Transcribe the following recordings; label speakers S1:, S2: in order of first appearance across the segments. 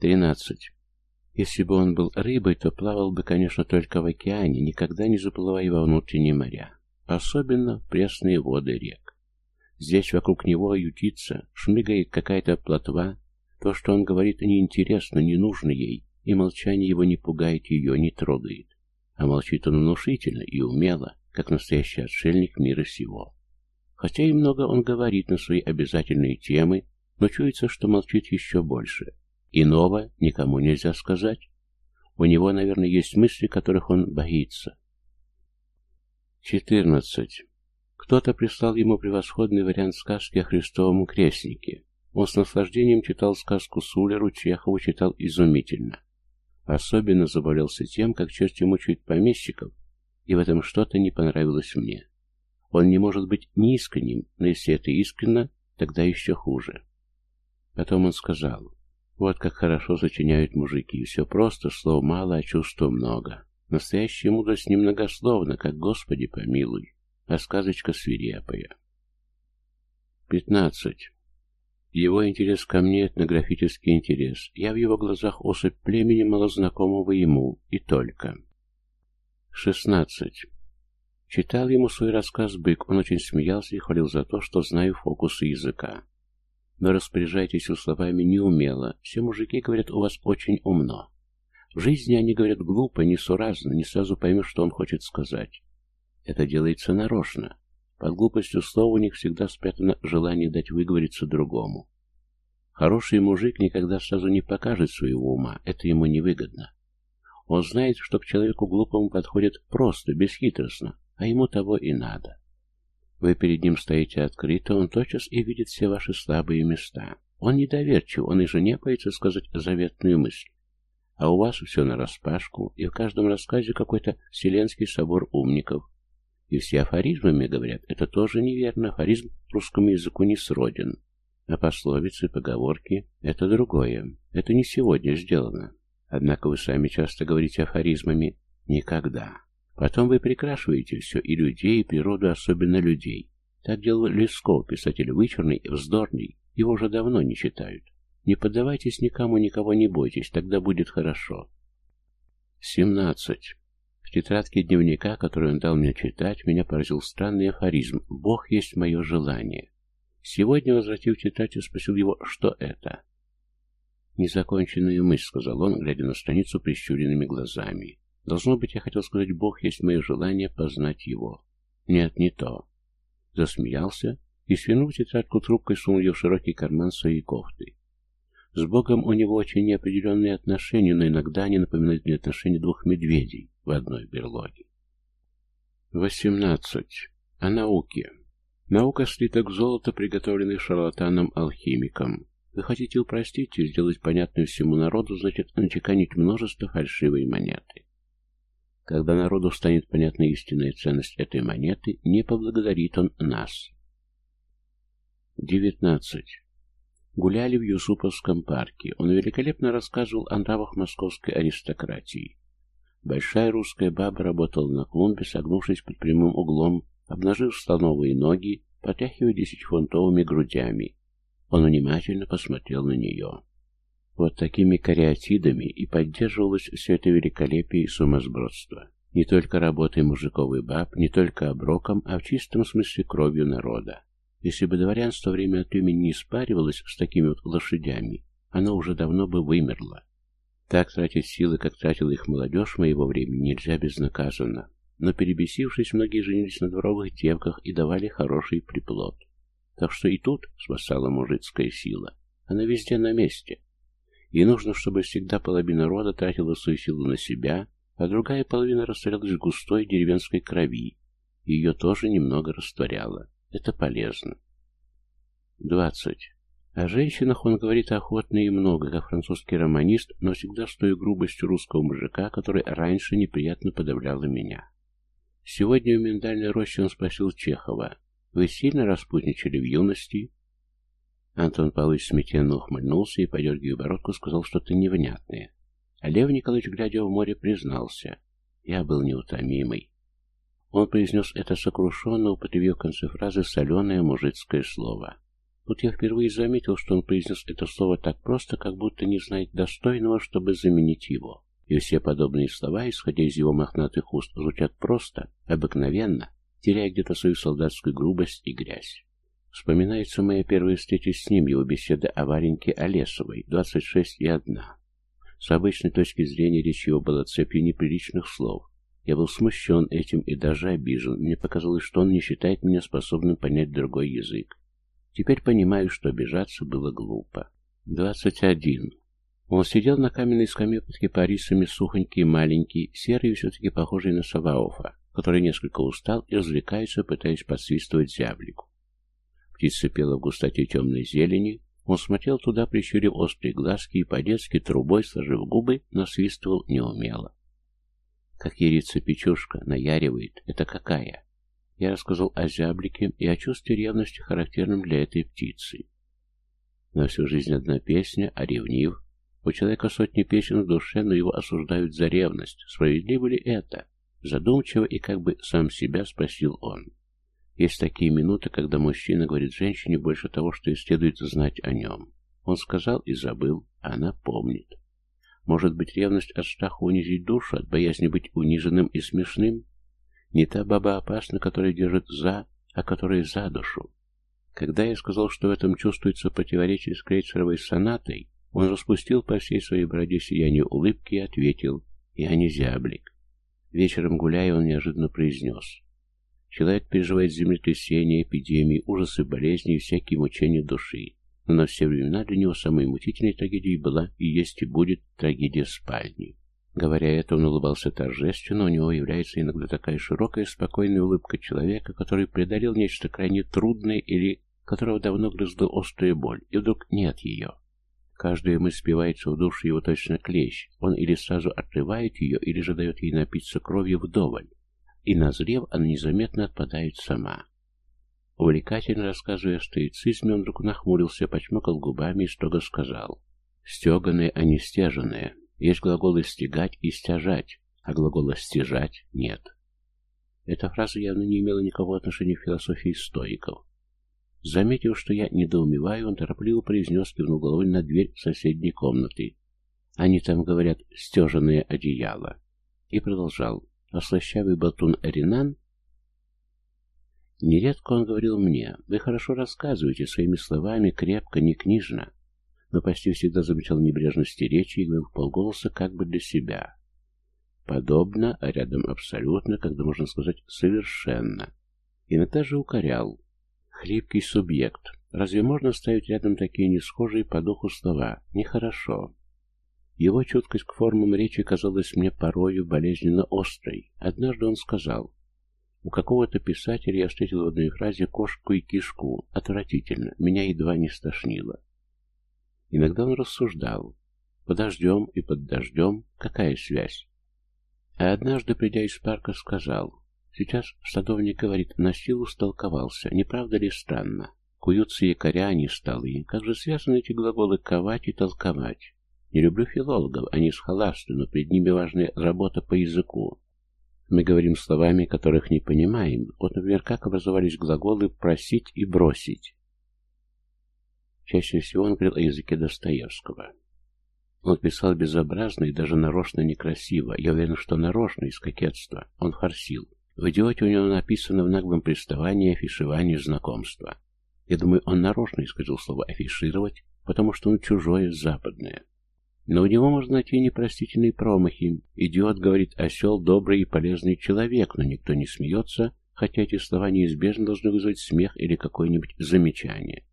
S1: Тринадцать. Если бы он был рыбой, то плавал бы, конечно, только в океане, никогда не заплывая во внутренние моря. Особенно в пресные воды рек. Здесь вокруг него ютится, шмыгает какая-то плотва. То, что он говорит, неинтересно, не нужно ей, и молчание его не пугает ее, не трогает. А молчит он внушительно и умело, как настоящий отшельник мира сего. Хотя и много он говорит на свои обязательные темы, но чуется, что молчит еще больше. Иного никому нельзя сказать. У него, наверное, есть мысли, которых он боится. 14. Кто-то прислал ему превосходный вариант сказки о Христовом крестнике. Он с наслаждением читал сказку Сулеру, Чехову читал изумительно. Особенно заболелся тем, как черти мучают помещиков, и в этом что-то не понравилось мне. Он не может быть неискренним, но если это искренно, тогда еще хуже. Потом он сказал, вот как хорошо сочиняют мужики, все просто, слов мало, а чувства много. Настоящая мудрость немногословна, как Господи помилуй, а сказочка свирепая. Пятнадцать. Его интерес ко мне — этнографический интерес. Я в его глазах особь племени малознакомого ему, и только. Шестнадцать. Читал ему свой рассказ «Бык». Он очень смеялся и хвалил за то, что знаю фокусы языка. Но распоряжайтесь словами неумело. Все мужики говорят, у вас очень умно. В жизни они говорят глупо, несуразно, не сразу поймешь, что он хочет сказать. Это делается нарочно. Под глупостью слова у них всегда спрятано желание дать выговориться другому. Хороший мужик никогда сразу не покажет своего ума, это ему невыгодно. Он знает, что к человеку глупому подходит просто, бесхитростно, а ему того и надо. Вы перед ним стоите открыто, он тотчас и видит все ваши слабые места. Он недоверчив, он и жене боится сказать заветную мысль. А у вас все нараспашку, и в каждом рассказе какой-то вселенский собор умников, и все афоризмами говорят, это тоже неверно, афоризм русскому языку не сроден. А пословицы, поговорки — это другое. Это не сегодня сделано. Однако вы сами часто говорите афоризмами «никогда». Потом вы прикрашиваете все, и людей, и природу, особенно людей. Так делал Лесков, писатель вычурный вздорный. Его уже давно не читают. Не поддавайтесь никому, никого не бойтесь, тогда будет хорошо. 17. В тетрадке дневника, которую он дал мне читать, меня поразил странный афоризм «Бог есть мое желание». Сегодня, возвратив я спросил его, что это. «Незаконченная мысль», — сказал он, глядя на страницу прищуренными глазами. «Должно быть, я хотел сказать, Бог есть мое желание познать Его». «Нет, не то». Засмеялся и, свинув тетрадку трубкой, сунул ее в широкий карман своей кофты. С Богом у него очень неопределенные отношения, но иногда они напоминают мне отношения двух медведей в одной берлоге. 18. О науке. Наука слиток золота, приготовленный шарлатаном-алхимиком. Вы хотите упростить и сделать понятную всему народу, значит, начеканить множество фальшивой монеты. Когда народу станет понятна истинная ценность этой монеты, не поблагодарит он нас. 19. Гуляли в Юсуповском парке. Он великолепно рассказывал о нравах московской аристократии. Большая русская баба работала на клумбе, согнувшись под прямым углом, обнажив слоновые ноги, потряхивая десятифунтовыми грудями. Он внимательно посмотрел на нее. Вот такими кариатидами и поддерживалось все это великолепие и сумасбродство. Не только работой мужиков и баб, не только оброком, а в чистом смысле кровью народа. Если бы дворянство время от времени не спаривалось с такими вот лошадями, оно уже давно бы вымерло. Так тратить силы, как тратила их молодежь моего времени, нельзя безнаказанно. Но перебесившись, многие женились на дворовых девках и давали хороший приплод. Так что и тут спасала мужицкая сила. Она везде на месте. И нужно, чтобы всегда половина рода тратила свою силу на себя, а другая половина растворялась в густой деревенской крови, ее тоже немного растворяла. Это полезно. 20. О женщинах он говорит охотно и много, как французский романист, но всегда с той грубостью русского мужика, который раньше неприятно подавляла меня. Сегодня в миндальной роще он спросил Чехова, «Вы сильно распутничали в юности?» Антон Павлович смятенно ухмыльнулся и, подергивая бородку, сказал что-то невнятное. А Лев Николаевич, глядя в море, признался, «Я был неутомимый. Он произнес это сокрушенно, употребив в конце фразы соленое мужицкое слово. Вот я впервые заметил, что он произнес это слово так просто, как будто не знает достойного, чтобы заменить его. И все подобные слова, исходя из его мохнатых уст, звучат просто, обыкновенно, теряя где-то свою солдатскую грубость и грязь. Вспоминается моя первая встреча с ним, его беседа о Вареньке Олесовой, 26 и 1. С обычной точки зрения речь его была цепью неприличных слов. Я был смущен этим и даже обижен. Мне показалось, что он не считает меня способным понять другой язык. Теперь понимаю, что обижаться было глупо. 21. Он сидел на каменной скамье под кипарисами, сухонький, маленький, серый все-таки похожий на Саваофа, который несколько устал и развлекается, пытаясь подсвистывать зяблику. Птица пела в густоте темной зелени, он смотрел туда, прищурив острые глазки и по-детски трубой, сложив губы, насвистывал неумело. Как ярица печушка, наяривает. Это какая? Я рассказал о зяблике и о чувстве ревности, характерном для этой птицы. На всю жизнь одна песня, а ревнив. У человека сотни песен в душе, но его осуждают за ревность. Справедливо ли это? Задумчиво и как бы сам себя спросил он. Есть такие минуты, когда мужчина говорит женщине больше того, что и следует знать о нем. Он сказал и забыл, а она помнит. Может быть, ревность от страха унизить душу, от боязни быть униженным и смешным? Не та баба опасна, которая держит «за», а которая «за душу». Когда я сказал, что в этом чувствуется противоречие с крейцеровой сонатой, он распустил по всей своей бороде сияние улыбки и ответил «Я не зяблик». Вечером гуляя, он неожиданно произнес Человек переживает землетрясения, эпидемии, ужасы болезни и всякие мучения души. Но на все времена для него самой мучительной трагедией была и есть и будет трагедия спальни. Говоря это, он улыбался торжественно, у него является иногда такая широкая, спокойная улыбка человека, который преодолел нечто крайне трудное или которого давно грызла острая боль, и вдруг нет ее. Каждая мысль спивается в душу его точно клещ, он или сразу отрывает ее, или же дает ей напиться кровью вдоволь и, назрев, она незаметно отпадает сама. Увлекательно рассказывая о стоицизме, он вдруг нахмурился, почмокал губами и строго сказал. «Стеганые, а не стяженные. Есть глаголы «стегать» и «стяжать», а глагола «стяжать» нет». Эта фраза явно не имела никакого отношения к философии стоиков. Заметив, что я недоумеваю, он торопливо произнес, кивнул головой на дверь соседней комнаты. Они там говорят «стеженное одеяло». И продолжал а слащавый болтун Ринан Нередко он говорил мне, вы хорошо рассказываете своими словами, крепко, не книжно, но почти всегда замечал небрежности речи и говорил полголоса как бы для себя. Подобно, а рядом абсолютно, когда можно сказать совершенно. Иногда же укорял. Хлипкий субъект. Разве можно ставить рядом такие несхожие по духу слова? Нехорошо. Его чуткость к формам речи казалась мне порою болезненно острой. Однажды он сказал, «У какого-то писателя я встретил в одной фразе кошку и кишку. Отвратительно. Меня едва не стошнило». Иногда он рассуждал, «Под дождем и под дождем какая связь?» А однажды, придя из парка, сказал, «Сейчас садовник говорит, на силу столковался. Не правда ли странно? Куются якоря, а не столы. Как же связаны эти глаголы «ковать» и «толковать»? Не люблю филологов, они схоласты, но перед ними важная работа по языку. Мы говорим словами, которых не понимаем. Вот, например, как образовались глаголы «просить» и «бросить». Чаще всего он говорил о языке Достоевского. Он писал безобразно и даже нарочно некрасиво. Я уверен, что нарочно, из кокетства. Он форсил. В «Идиоте» у него написано в наглом приставании афиширование знакомства. Я думаю, он нарочно исказил слово «афишировать», потому что он чужое, западное. Но у него можно найти непростительные промахи. Идиот говорит осел, добрый и полезный человек, но никто не смеется, хотя эти слова неизбежно должны вызвать смех или какое-нибудь замечание.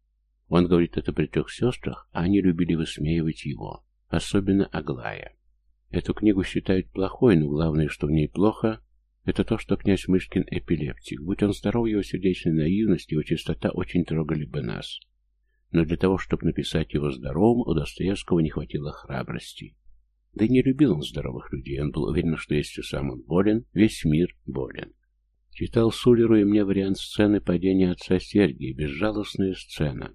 S1: Он говорит это при трех сестрах, а они любили высмеивать его, особенно Аглая. Эту книгу считают плохой, но главное, что в ней плохо, это то, что князь Мышкин эпилептик. Будь он здоров, его сердечная наивность, его чистота очень трогали бы нас но для того, чтобы написать его здоровым, у Достоевского не хватило храбрости. Да и не любил он здоровых людей, он был уверен, что если сам он болен, весь мир болен. Читал Сулеру и мне вариант сцены падения отца Сергия, безжалостная сцена.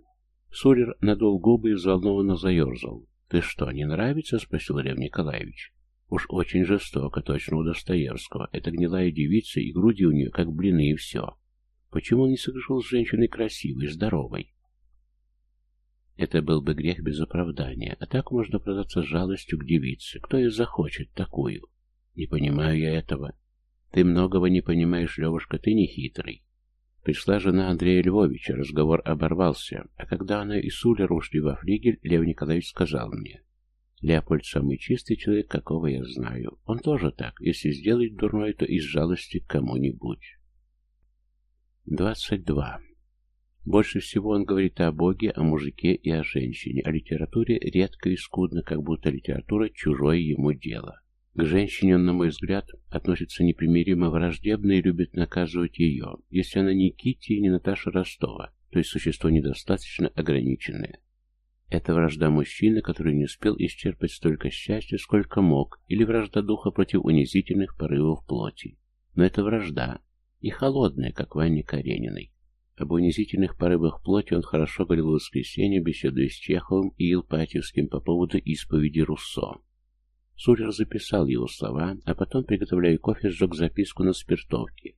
S1: Сулер надул губы и взволнованно заерзал. «Ты что, не нравится?» — спросил Лев Николаевич. «Уж очень жестоко, точно у Достоевского. Это гнилая девица, и груди у нее как блины, и все. Почему он не согрешил с женщиной красивой, здоровой?» Это был бы грех без оправдания, а так можно продаться жалостью к девице. Кто ее захочет такую? Не понимаю я этого. Ты многого не понимаешь, Левушка, ты не хитрый. Пришла жена Андрея Львовича, разговор оборвался, а когда она и Сулер ушли во флигель, Лев Николаевич сказал мне, «Леопольд самый чистый человек, какого я знаю. Он тоже так, если сделает дурное, то из жалости к кому-нибудь». 22. Больше всего он говорит о Боге, о мужике и о женщине, о литературе редко и скудно, как будто литература – чужое ему дело. К женщине он, на мой взгляд, относится непримиримо враждебно и любит наказывать ее, если она не Китти и не Наташа Ростова, то есть существо недостаточно ограниченное. Это вражда мужчины, который не успел исчерпать столько счастья, сколько мог, или вражда духа против унизительных порывов плоти. Но это вражда, и холодная, как Ваня Карениной. Об унизительных порывах плоти он хорошо говорил в воскресенье, беседуя с Чеховым и Илпатьевским по поводу исповеди Руссо. Сулер записал его слова, а потом, приготовляя кофе, сжег записку на спиртовке.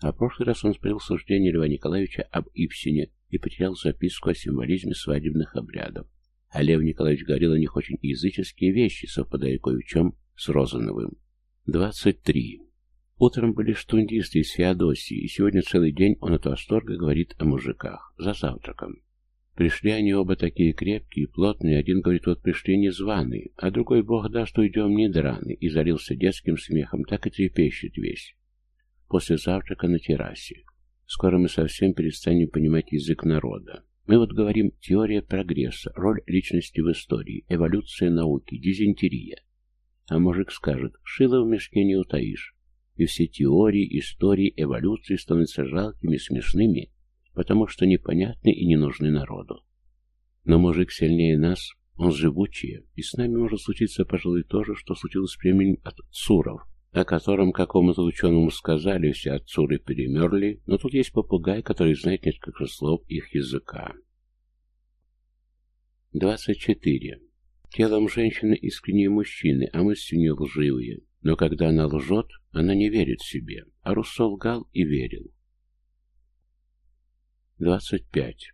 S1: А в прошлый раз он спросил суждение Льва Николаевича об Ипсине и потерял записку о символизме свадебных обрядов. А Лев Николаевич говорил о них очень языческие вещи, совпадая кое в чем с Розановым. 23. Утром были штундисты из Феодосии, и сегодня целый день он от восторга говорит о мужиках. За завтраком. Пришли они оба такие крепкие, плотные, один говорит, вот пришли незваные, а другой, бог даст, уйдем не драны, и залился детским смехом, так и трепещет весь. После завтрака на террасе. Скоро мы совсем перестанем понимать язык народа. Мы вот говорим теория прогресса, роль личности в истории, эволюция науки, дизентерия. А мужик скажет, шило в мешке не утаишь. И все теории, истории, эволюции становятся жалкими, смешными, потому что непонятны и не нужны народу. Но мужик сильнее нас, он живучее, и с нами может случиться, пожалуй, то же, что случилось с племенем от Цуров, о котором какому-то ученому сказали, все от Цуры перемерли, но тут есть попугай, который знает несколько слов их языка. 24. Телом женщины искренние мужчины, а мысли не лживые. Но когда она лжет, она не верит себе, а Руссо лгал и верил. 25.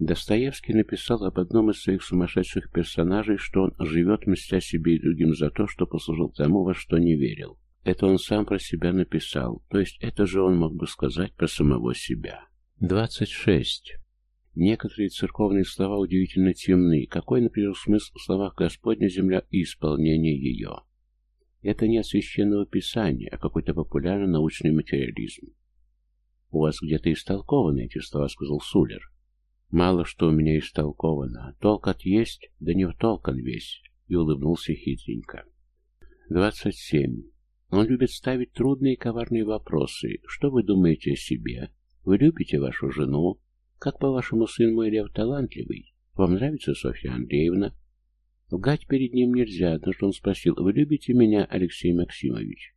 S1: Достоевский написал об одном из своих сумасшедших персонажей, что он живет, мстя себе и другим за то, что послужил тому, во что не верил. Это он сам про себя написал, то есть это же он мог бы сказать про самого себя. 26. Некоторые церковные слова удивительно темны. Какой, например, смысл в словах «Господня земля» и исполнение ее? Это не от священного писания, а какой-то популярный научный материализм. «У вас где-то истолкованы эти слова», — сказал Сулер. «Мало что у меня истолковано. Толк от есть, да не в толкан весь», — и улыбнулся хитренько. «Двадцать семь. Он любит ставить трудные и коварные вопросы. Что вы думаете о себе? Вы любите вашу жену? Как, по-вашему, сын мой Лев талантливый? Вам нравится Софья Андреевна?» Лгать перед ним нельзя, но что он спросил, «Вы любите меня, Алексей Максимович?»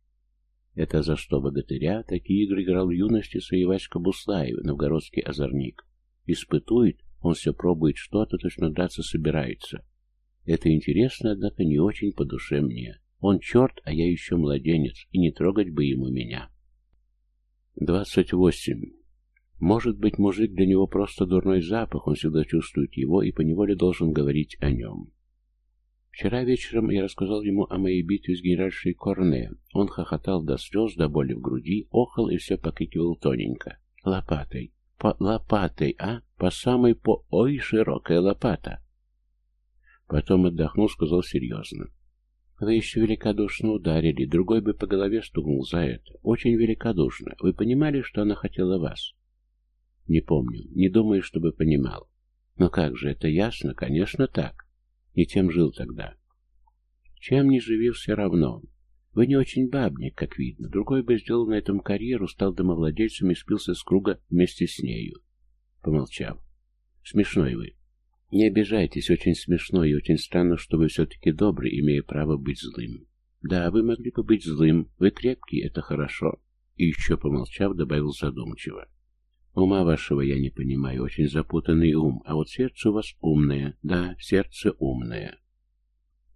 S1: Это за что богатыря такие игры играл в юности своей Васька Буслаев, новгородский озорник. Испытует, он все пробует что-то, точно драться собирается. Это интересно, однако не очень по душе мне. Он черт, а я еще младенец, и не трогать бы ему меня. 28. Может быть, мужик для него просто дурной запах, он всегда чувствует его и поневоле должен говорить о нем. Вчера вечером я рассказал ему о моей битве с генеральшей Корне. Он хохотал до слез, до боли в груди, охал и все покикивал тоненько. Лопатой. По лопатой, а? По самой по... Ой, широкая лопата. Потом, отдохнул, сказал серьезно. Вы еще великодушно ударили, другой бы по голове стукнул за это. Очень великодушно. Вы понимали, что она хотела вас? Не помню. Не думаю, чтобы понимал. Но как же, это ясно? Конечно, так. Не тем жил тогда. Чем не живи, все равно. Вы не очень бабник, как видно. Другой бы сделал на этом карьеру, стал домовладельцем и спился с круга вместе с нею. Помолчав. Смешной вы. Не обижайтесь, очень смешно и очень странно, что вы все-таки добрый, имея право быть злым. Да, вы могли бы быть злым. Вы крепкий, это хорошо. И еще, помолчав, добавил задумчиво. Ума вашего я не понимаю, очень запутанный ум, а вот сердце у вас умное, да, сердце умное.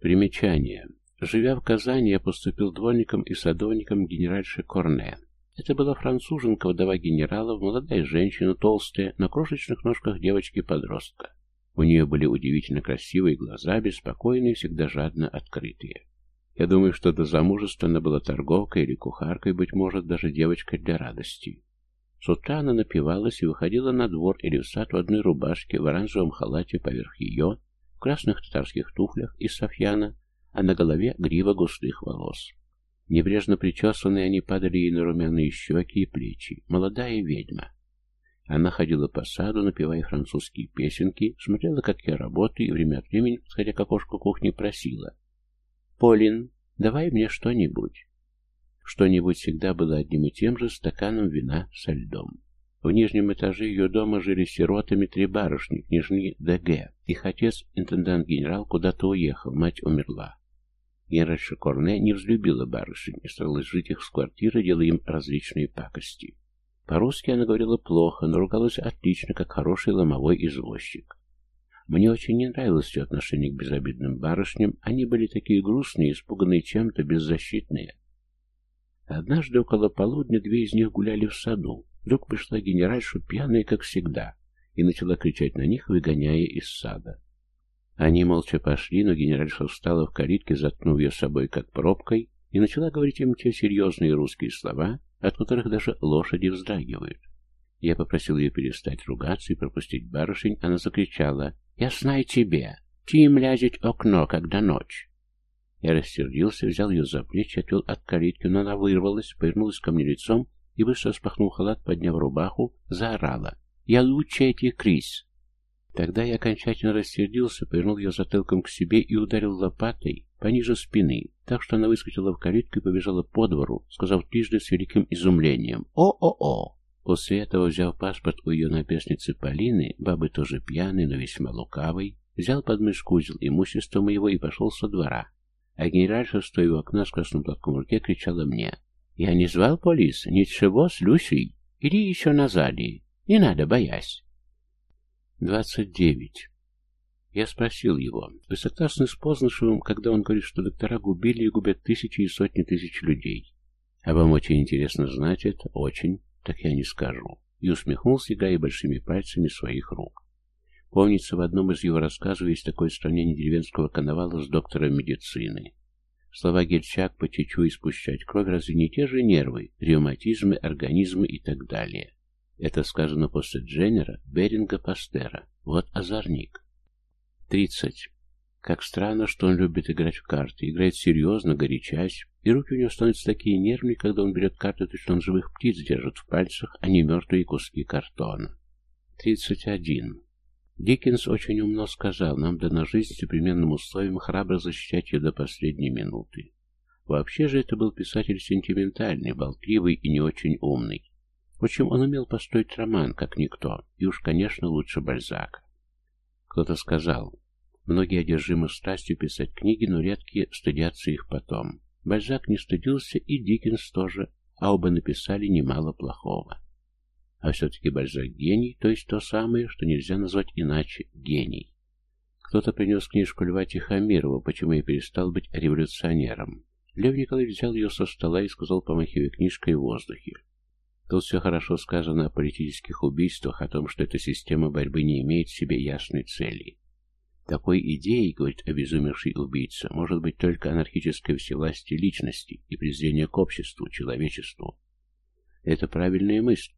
S1: Примечание. Живя в Казани, я поступил дворником и садовником генеральши Корне. Это была француженка, вдова генералов, молодая женщина, толстая, на крошечных ножках девочки-подростка. У нее были удивительно красивые глаза, беспокойные, всегда жадно открытые. Я думаю, что до замужества она была торговкой или кухаркой, быть может, даже девочкой для радости. С утра она напивалась и выходила на двор или в сад в одной рубашке, в оранжевом халате поверх ее, в красных татарских туфлях из софьяна, а на голове грива густых волос. Небрежно причесанные они падали ей на румяные щеки и плечи. Молодая ведьма. Она ходила по саду, напевая французские песенки, смотрела, как я работаю, и время от времени, подходя к окошку кухни, просила. «Полин, давай мне что-нибудь». Что-нибудь всегда было одним и тем же стаканом вина со льдом. В нижнем этаже ее дома жили сиротами три барышни, княжни Д.Г. Их отец, интендант-генерал, куда-то уехал, мать умерла. Генеральша Корне не взлюбила барышень и старалась жить их с квартиры, делая им различные пакости. По-русски она говорила плохо, но ругалась отлично, как хороший ломовой извозчик. Мне очень не нравилось ее отношение к безобидным барышням, они были такие грустные, испуганные чем-то, беззащитные. Однажды около полудня две из них гуляли в саду. Вдруг пришла генеральша, пьяная, как всегда, и начала кричать на них, выгоняя из сада. Они молча пошли, но генеральша встала в калитке, заткнув ее собой как пробкой, и начала говорить им те серьезные русские слова, от которых даже лошади вздрагивают. Я попросил ее перестать ругаться и пропустить барышень, она закричала «Я знаю тебе! Ты им лязить окно, когда ночь!» Я рассердился, взял ее за плечи, отвел от калитки, но она вырвалась, повернулась ко мне лицом и, быстро распахнул халат, подняв рубаху, заорала «Я этих крис!» Тогда я окончательно рассердился, повернул ее затылком к себе и ударил лопатой пониже спины, так что она выскочила в калитку и побежала по двору, сказав трижды с великим изумлением «О-о-о!». После этого, взяв паспорт у ее напестницы Полины, бабы тоже пьяной, но весьма лукавой, взял под мышку узел имущества моего и пошел со двора. А генеральша, стоя у окна с красным платком в руке, кричала мне «Я не звал полис, ничего с Люсей, иди еще назад, не надо, боясь». Двадцать девять. Я спросил его, вы согласны с Познышевым, когда он говорит, что доктора губили и губят тысячи и сотни тысяч людей? А вам очень интересно знать это? Очень. Так я не скажу. И усмехнулся, играя большими пальцами своих рук. Помнится, в одном из его рассказов есть такое сравнение деревенского коновала с доктором медицины. Слова Гельчак по чечу и спущать кровь разве не те же нервы, ревматизмы, организмы и так далее? Это сказано после Дженнера, Беринга, Пастера. Вот озорник. 30. Как странно, что он любит играть в карты. Играет серьезно, горячась. И руки у него становятся такие нервные, когда он берет карты, точно он живых птиц держит в пальцах, а не мертвые куски картона. 31. Диккенс очень умно сказал, нам дана жизнь с непременным условием храбро защищать ее до последней минуты. Вообще же это был писатель сентиментальный, болтливый и не очень умный. Впрочем, он умел построить роман, как никто, и уж, конечно, лучше Бальзака. Кто-то сказал, многие одержимы страстью писать книги, но редкие стыдятся их потом. Бальзак не стыдился, и Диккенс тоже, а оба написали немало плохого. А все-таки Бальзак гений, то есть то самое, что нельзя назвать иначе гений. Кто-то принес книжку Льва Тихомирова «Почему я перестал быть революционером». Лев Николаевич взял ее со стола и сказал, помахивая книжкой в воздухе. Тут все хорошо сказано о политических убийствах, о том, что эта система борьбы не имеет в себе ясной цели. Такой идеей, говорит обезумевший убийца, может быть только анархическое всевластие личности и презрение к обществу, человечеству. Это правильная мысль,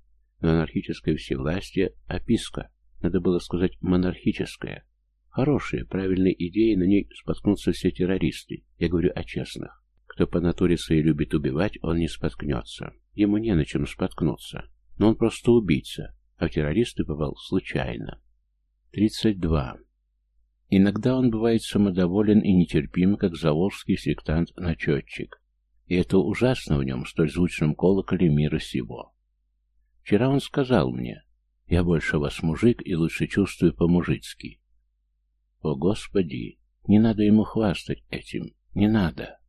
S1: но анархическое всевластие – описка, надо было сказать монархическое. Хорошая, правильная идея, на ней споткнутся все террористы, я говорю о честных. Кто по натуре своей любит убивать, он не споткнется. Ему не на чем споткнуться. Но он просто убийца, а в террористы попал случайно. 32. Иногда он бывает самодоволен и нетерпим, как заволжский сектант-начетчик. И это ужасно в нем, столь звучном колоколе мира сего. Вчера он сказал мне, «Я больше вас мужик и лучше чувствую по-мужицки». О, Господи! Не надо ему хвастать этим, не надо.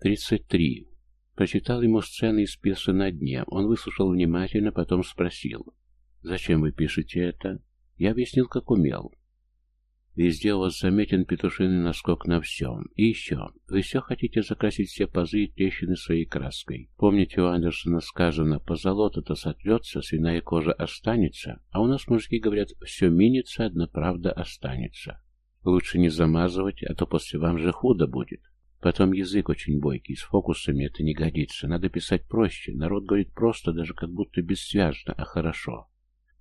S1: 33. Прочитал ему сцены из пьесы «На дне». Он выслушал внимательно, потом спросил. «Зачем вы пишете это?» Я объяснил, как умел. Везде у вас заметен петушиный наскок на всем. И еще, вы все хотите закрасить все пазы и трещины своей краской. Помните, у Андерсона сказано, позолота-то сотрется, свиная кожа останется, а у нас мужики говорят, все минится, одна правда останется. Лучше не замазывать, а то после вам же худо будет. Потом язык очень бойкий, с фокусами это не годится. Надо писать проще. Народ говорит просто, даже как будто бессвязно, а хорошо.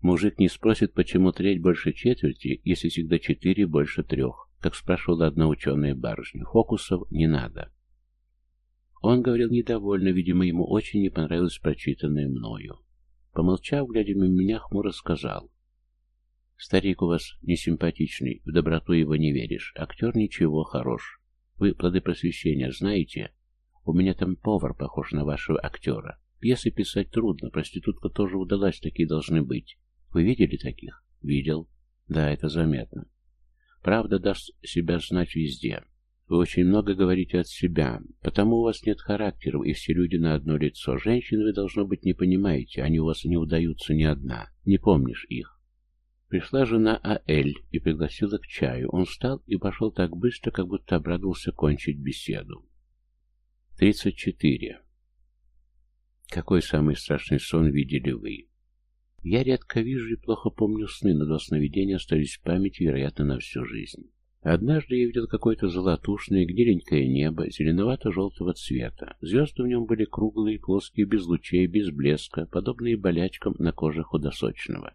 S1: Мужик не спросит, почему треть больше четверти, если всегда четыре больше трех, как спрашивала одна ученая барышня. Фокусов не надо. Он говорил недовольно, видимо, ему очень не понравилось прочитанное мною. Помолчав, глядя на меня, хмуро сказал. «Старик у вас несимпатичный, в доброту его не веришь. Актер ничего, хорош. Вы плоды просвещения знаете? У меня там повар похож на вашего актера. Пьесы писать трудно, проститутка тоже удалась, такие должны быть. Вы видели таких? Видел. Да, это заметно. Правда даст себя знать везде. Вы очень много говорите от себя, потому у вас нет характеров, и все люди на одно лицо. Женщин вы, должно быть, не понимаете, они у вас не удаются ни одна. Не помнишь их. Пришла жена Аэль и пригласила к чаю. Он встал и пошел так быстро, как будто обрадовался кончить беседу. 34. Какой самый страшный сон видели вы? Я редко вижу и плохо помню сны, но два сновидения остались в памяти, вероятно, на всю жизнь. Однажды я видел какое-то золотушное, гнеленькое небо, зеленовато-желтого цвета. Звезды в нем были круглые, плоские, без лучей, без блеска, подобные болячкам на коже худосочного.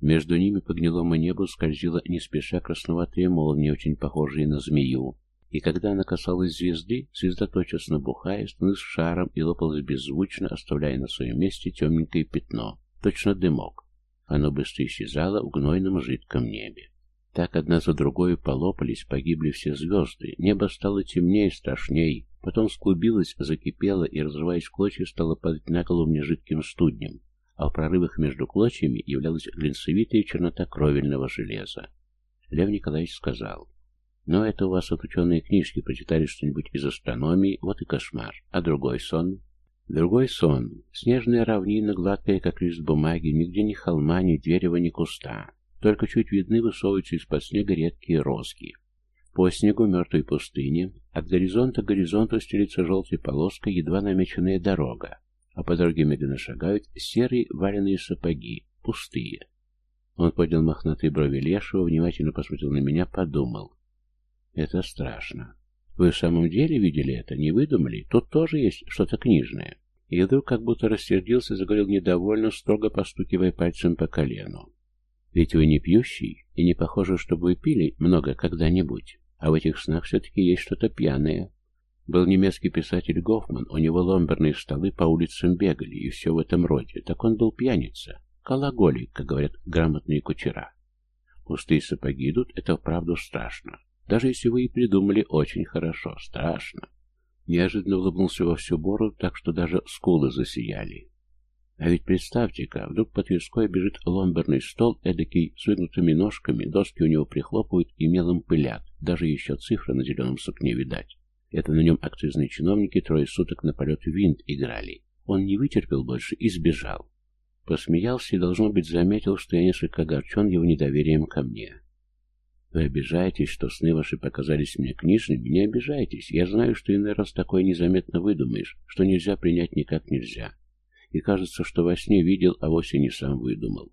S1: Между ними по гнилому небу скользила не спеша красноватая молния, очень похожая на змею. И когда она касалась звезды, звезда тотчас набухая, становилась шаром и лопалась беззвучно, оставляя на своем месте темненькое пятно точно дымок. Оно быстро исчезало в гнойном жидком небе. Так одна за другой полопались, погибли все звезды, небо стало темнее, страшней, потом склубилось, закипело и, разрываясь клочья, стало падать на голову мне жидким студнем, а в прорывах между клочьями являлась глинцевитая чернота кровельного железа. Лев Николаевич сказал, «Ну, это у вас от ученые книжки прочитали что-нибудь из астрономии, вот и кошмар. А другой сон?» Другой сон. Снежная равнина, гладкая, как лист бумаги, нигде ни холма, ни дерева, ни куста. Только чуть видны высовываются из-под снега редкие розги. По снегу мертвой пустыни от горизонта к горизонту стелится желтой полоской едва намеченная дорога, а по дороге медленно шагают серые валеные сапоги, пустые. Он поднял мохнатые брови Лешего, внимательно посмотрел на меня, подумал. Это страшно. Вы в самом деле видели это? Не выдумали? Тут тоже есть что-то книжное. И вдруг как будто рассердился, заговорил недовольно, строго постукивая пальцем по колену. Ведь вы не пьющий, и не похоже, чтобы вы пили много когда-нибудь. А в этих снах все-таки есть что-то пьяное. Был немецкий писатель Гофман, у него ломберные столы по улицам бегали, и все в этом роде. Так он был пьяница. Калаголик, как говорят грамотные кучера. Пустые сапоги идут, это вправду страшно. Даже если вы и придумали очень хорошо, страшно. Неожиданно улыбнулся во всю бороду, так что даже скулы засияли. А ведь представьте-ка, вдруг по Тверской бежит ломберный стол, эдакий с выгнутыми ножками, доски у него прихлопывают и мелом пылят, даже еще цифры на зеленом сукне видать. Это на нем акцизные чиновники трое суток на полет винт играли. Он не вытерпел больше и сбежал. Посмеялся и, должно быть, заметил, что я несколько огорчен его недоверием ко мне. Вы обижаетесь, что сны ваши показались мне книжными? Не обижайтесь. Я знаю, что иной раз такое незаметно выдумаешь, что нельзя принять никак нельзя. И кажется, что во сне видел, а вовсе не сам выдумал.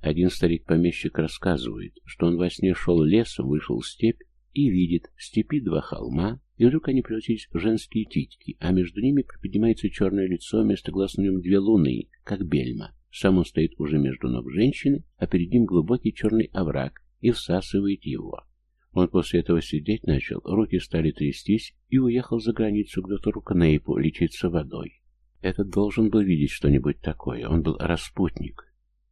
S1: Один старик-помещик рассказывает, что он во сне шел лесом, вышел в степь и видит в степи два холма, и вдруг они превратились в женские титьки, а между ними приподнимается черное лицо, вместо глаз на нем две луны, как бельма. Сам он стоит уже между ног женщины, а перед ним глубокий черный овраг, и всасывает его. Он после этого сидеть начал, руки стали трястись и уехал за границу к доктору Кнейпу лечиться водой. Этот должен был видеть что-нибудь такое, он был распутник.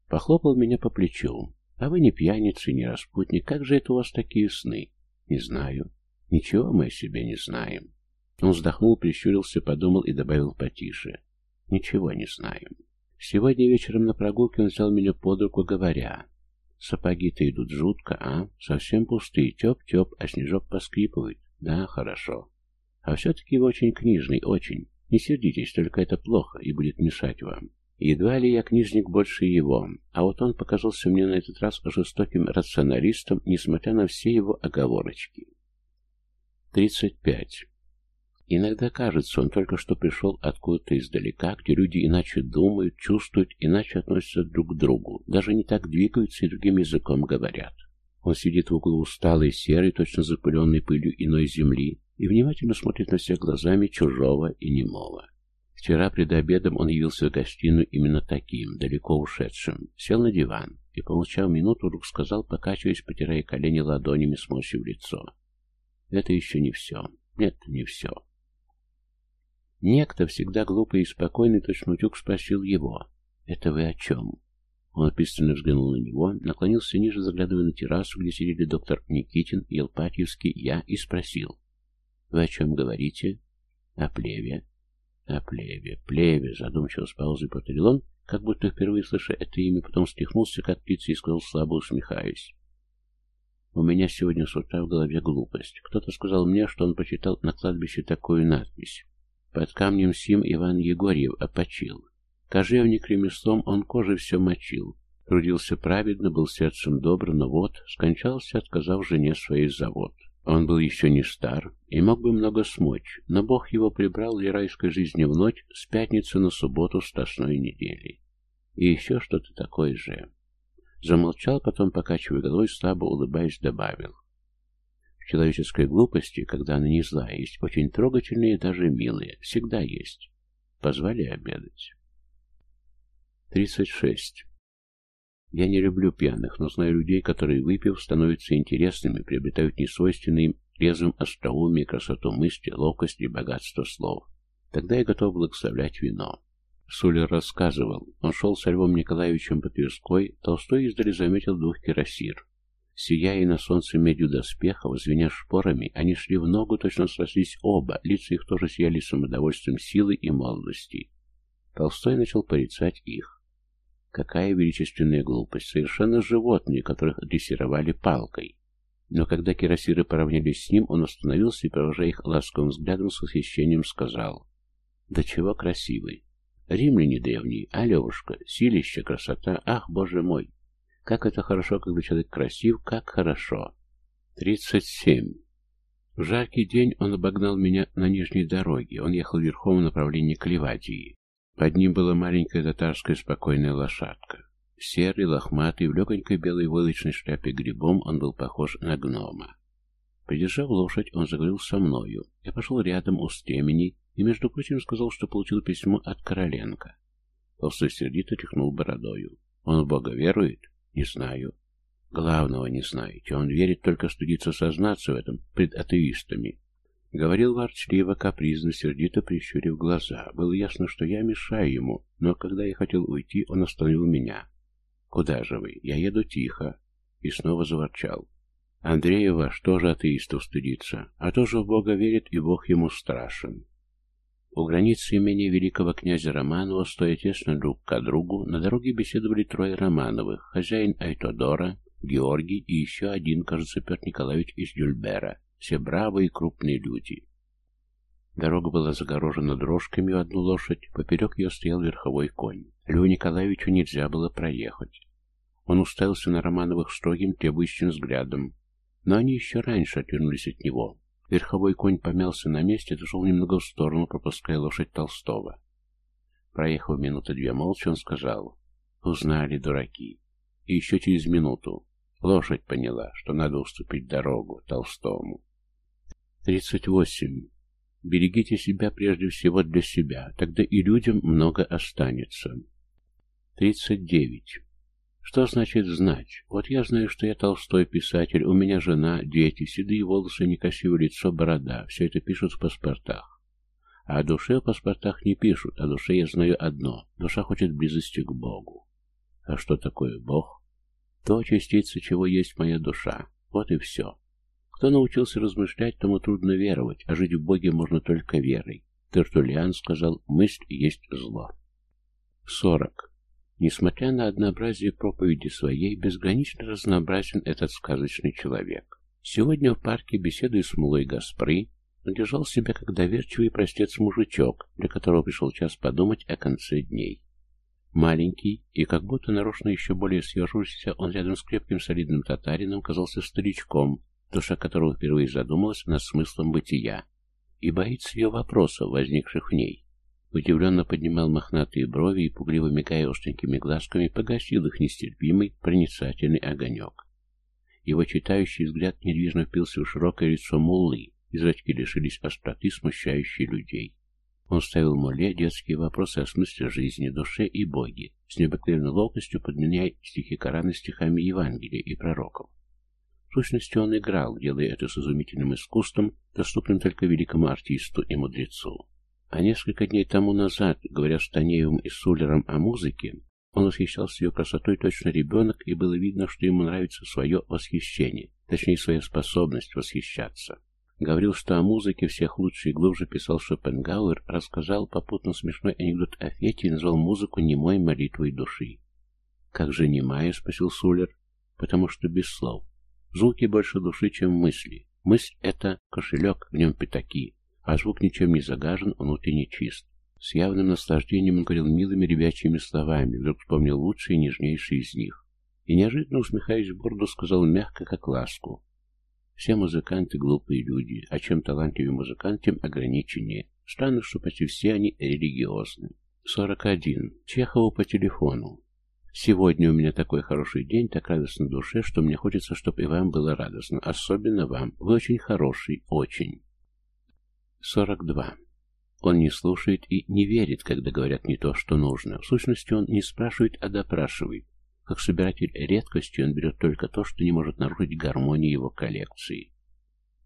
S1: Похлопал меня по плечу. А вы не пьяница, не распутник, как же это у вас такие сны? Не знаю. Ничего мы о себе не знаем. Он вздохнул, прищурился, подумал и добавил потише. Ничего не знаем. Сегодня вечером на прогулке он взял меня под руку, говоря, Сапоги-то идут жутко, а? Совсем пустые, тёп-тёп, а снежок поскрипывает. Да, хорошо. А все-таки вы очень книжный, очень. Не сердитесь, только это плохо и будет мешать вам. Едва ли я книжник больше его, а вот он показался мне на этот раз жестоким рационалистом, несмотря на все его оговорочки. 35. Иногда кажется, он только что пришел откуда-то издалека, где люди иначе думают, чувствуют, иначе относятся друг к другу, даже не так двигаются и другим языком говорят. Он сидит в углу усталый, серый, точно запыленный пылью иной земли, и внимательно смотрит на всех глазами чужого и немого. Вчера пред обедом он явился в гостиную именно таким, далеко ушедшим, сел на диван и, помолчав минуту, вдруг сказал, покачиваясь, потирая колени ладонями, сморщив лицо. Это еще не все. Нет, не все. Некто, всегда глупый и спокойный, точно утюг, спросил его. «Это вы о чем?» Он пристально взглянул на него, наклонился ниже, заглядывая на террасу, где сидели доктор Никитин, Елпатьевский, я, и спросил. «Вы о чем говорите?» «О плеве». «О плеве, плеве», задумчиво с паузой повторил он, как будто впервые слыша это имя, потом стихнулся, как птица, и сказал, слабо усмехаясь. «У меня сегодня с утра в голове глупость. Кто-то сказал мне, что он почитал на кладбище такую надпись. Под камнем сим Иван Егорьев опочил. Кожевник ремеслом он кожи все мочил. Трудился праведно, был сердцем добр, но вот скончался, отказав жене своей завод. Он был еще не стар и мог бы много смочь, но Бог его прибрал для райской жизни в ночь с пятницы на субботу стасной недели. И еще что-то такое же. Замолчал, потом, покачивая головой, слабо улыбаясь, добавил. Человеческой глупости, когда она не злая, есть очень трогательные и даже милые. Всегда есть. Позвали обедать. 36. Я не люблю пьяных, но знаю людей, которые, выпив, становятся интересными, приобретают несвойственные им резвым остроумие, красоту мысли, ловкость и богатство слов. Тогда я готов благословлять вино. Сулер рассказывал, он шел с Львом Николаевичем по Тверской, Толстой издали заметил двух кирасир. Сияя на солнце медью доспехов, звеня шпорами, они шли в ногу, точно срослись оба, лица их тоже сияли самодовольством силы и молодости. Толстой начал порицать их. Какая величественная глупость! Совершенно животные, которых дрессировали палкой. Но когда кирасиры поравнялись с ним, он остановился и, провожая их ласковым взглядом, с восхищением сказал. «Да чего красивый! Римляне древние, а Левушка, силище, красота, ах, боже мой! Как это хорошо, когда человек красив, как хорошо!» Тридцать семь. В жаркий день он обогнал меня на нижней дороге. Он ехал верхом в направлении к Ливадии. Под ним была маленькая татарская спокойная лошадка. Серый, лохматый, в легонькой белой войлочной шляпе грибом он был похож на гнома. Придержав лошадь, он заговорил со мною. Я пошел рядом у стремени и, между прочим, сказал, что получил письмо от Короленко. Толстой сердито тряхнул бородою. Он в Бога верует? Не знаю. Главного не знаете. Он верит, только стыдится сознаться в этом пред атеистами. Говорил ворчливо, капризно, сердито прищурив глаза. Было ясно, что я мешаю ему, но когда я хотел уйти, он остановил меня. «Куда же вы? Я еду тихо». И снова заворчал. Андреева что же атеистов стыдится, а тоже в Бога верит, и Бог ему страшен. У границы имени великого князя Романова, стоя тесно друг к другу, на дороге беседовали трое Романовых, хозяин Айтодора, Георгий и еще один, кажется, Петр Николаевич из Дюльбера, все бравые и крупные люди. Дорога была загорожена дрожками в одну лошадь, поперек ее стоял верховой конь. Льву Николаевичу нельзя было проехать. Он уставился на Романовых строгим, требующим взглядом, но они еще раньше отвернулись от него. Верховой конь помялся на месте, отошел немного в сторону, пропуская лошадь Толстого. Проехав минуты две молча, он сказал, «Узнали, дураки». И еще через минуту, лошадь поняла, что надо уступить дорогу Толстому. 38. Берегите себя прежде всего для себя, тогда и людям много останется. 39. Что значит знать? Вот я знаю, что я толстой писатель, у меня жена, дети, седые волосы, некрасивое лицо, борода. Все это пишут в паспортах. А о душе в паспортах не пишут, о душе я знаю одно. Душа хочет близости к Богу. А что такое Бог? То частица, чего есть моя душа. Вот и все. Кто научился размышлять, тому трудно веровать, а жить в Боге можно только верой. Тертулиан сказал, мысль есть зло. 40. Несмотря на однообразие проповеди своей, безгранично разнообразен этот сказочный человек. Сегодня в парке, беседуя с Мулой Гаспры, он держал себя как доверчивый простец-мужичок, для которого пришел час подумать о конце дней. Маленький, и как будто нарочно еще более съежившийся, он рядом с крепким солидным татарином казался старичком, душа которого впервые задумалась над смыслом бытия и боится ее вопросов, возникших в ней. Удивленно поднимал мохнатые брови и, пугливо мигая остренькими глазками, погасил их нестерпимый, проницательный огонек. Его читающий взгляд недвижно впился в широкое лицо муллы, и зрачки лишились остроты, смущающей людей. Он ставил Моле детские вопросы о смысле жизни, душе и Боге, с необыкновенной ловкостью подменяя стихи Корана стихами Евангелия и пророков. В сущности, он играл, делая это с изумительным искусством, доступным только великому артисту и мудрецу. А несколько дней тому назад, говоря с Танеевым и Сулером о музыке, он восхищался ее красотой точно ребенок, и было видно, что ему нравится свое восхищение, точнее, своя способность восхищаться. Говорил, что о музыке всех лучше и глубже писал Шопенгауэр, рассказал попутно смешной анекдот о Фете и назвал музыку немой молитвой души. «Как же немая?» — спросил Сулер. «Потому что без слов. Звуки больше души, чем мысли. Мысль — это кошелек, в нем пятаки, а звук ничем не загажен, внутренне чист. С явным наслаждением он говорил милыми ребячьими словами, вдруг вспомнил лучшие и нежнейшие из них. И неожиданно, усмехаясь борду, сказал мягко, как ласку. Все музыканты глупые люди, а чем талантливее музыкант, тем ограниченнее. Странно, что почти все они религиозны. 41. Чехову по телефону. Сегодня у меня такой хороший день, так радостно в душе, что мне хочется, чтобы и вам было радостно. Особенно вам. Вы очень хороший, очень. 42. Он не слушает и не верит, когда говорят не то, что нужно. В сущности, он не спрашивает, а допрашивает. Как собиратель редкости он берет только то, что не может нарушить гармонию его коллекции.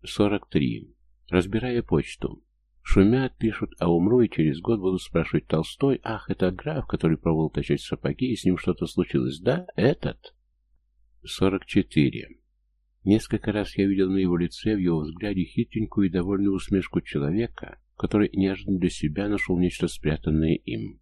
S1: 43. Разбирая почту. Шумят, пишут, а умру, и через год будут спрашивать Толстой, ах, это граф, который пробовал тащить сапоги, и с ним что-то случилось. Да, этот. 44. Несколько раз я видел на его лице, в его взгляде хитренькую и довольную усмешку человека, который неожиданно для себя нашел нечто спрятанное им.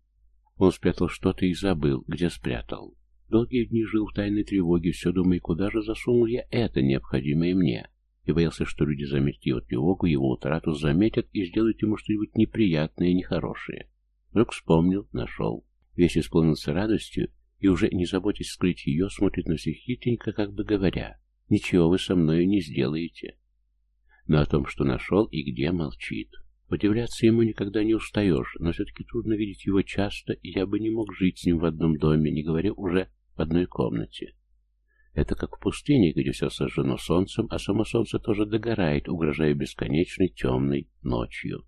S1: Он спрятал что-то и забыл, где спрятал. Долгие дни жил в тайной тревоге, все думая, куда же засунул я это, необходимое мне, и боялся, что люди заметят его тревогу, его утрату, заметят и сделают ему что-нибудь неприятное и нехорошее. Вдруг вспомнил, нашел. Весь исполнился радостью, и уже не заботясь скрыть ее, смотрит на всех хитренько, как бы говоря, «Ничего вы со мною не сделаете». Но о том, что нашел и где, молчит. Удивляться ему никогда не устаешь, но все-таки трудно видеть его часто, и я бы не мог жить с ним в одном доме, не говоря уже в одной комнате. Это как в пустыне, где все сожжено солнцем, а само солнце тоже догорает, угрожая бесконечной темной ночью.